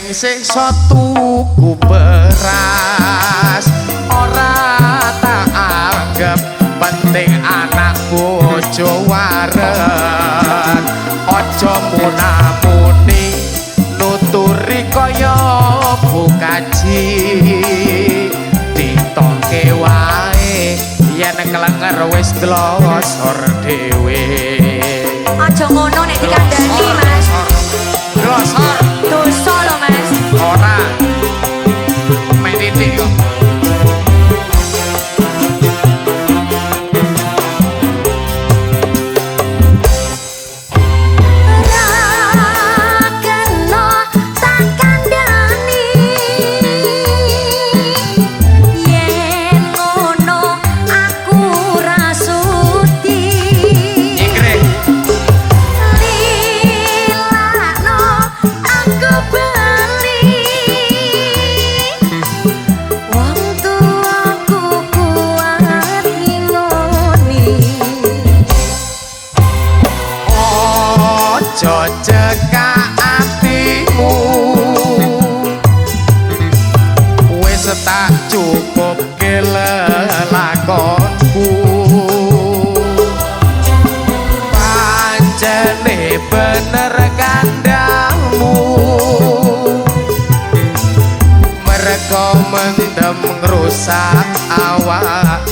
sisa tuku beras. Ora tak anggap penting anak bojo waren aja munamuni nuturi kaya bukaji ditoke wae yen kelenger wis glosor dhewe cekak atimu Wis tak cukup kelelakonku Pancene bener kandangmu. Mereka mendem ngerusak awakku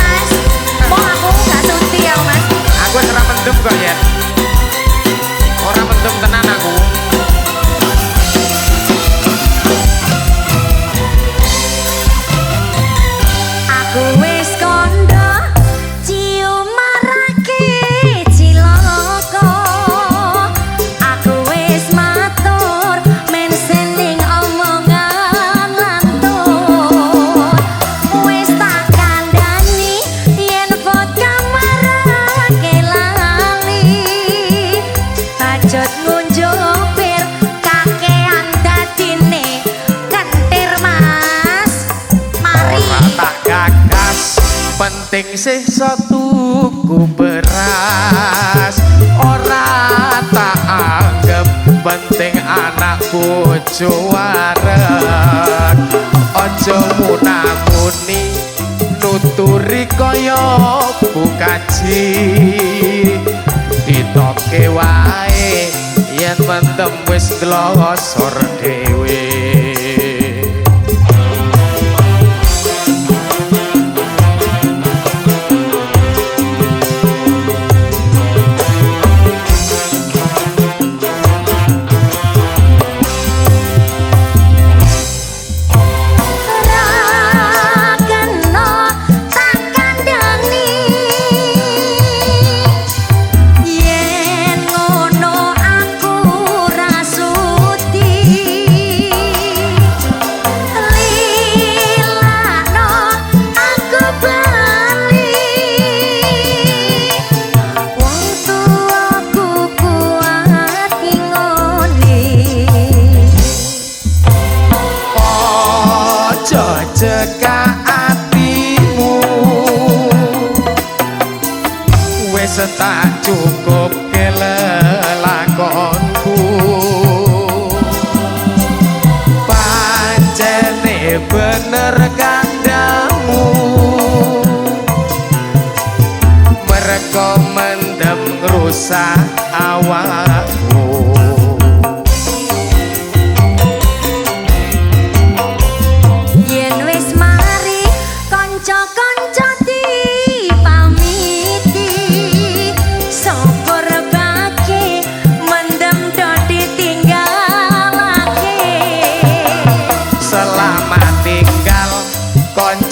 mas, mau aku ya, mas? Aku ya Orang pendem tenang penting sisa tuku beras ora tak anggap penting anak bojo aja munamuni nuturi kaya bukaji. Ditoke wae yen mentem wis glosor dhewe Tak cukup kelelakonku. Pancene bener kandamu Mereka mendem rusak awakku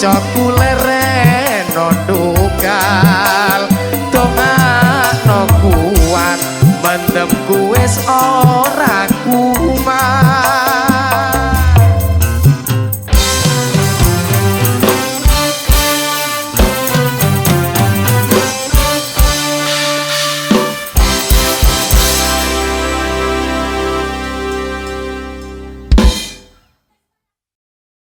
kancaku leren no tukal kuat mendem kuis